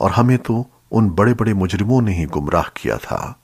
और हमें तो उन बड़े बड़े मुजरिमों ने ही गुमराह किया था।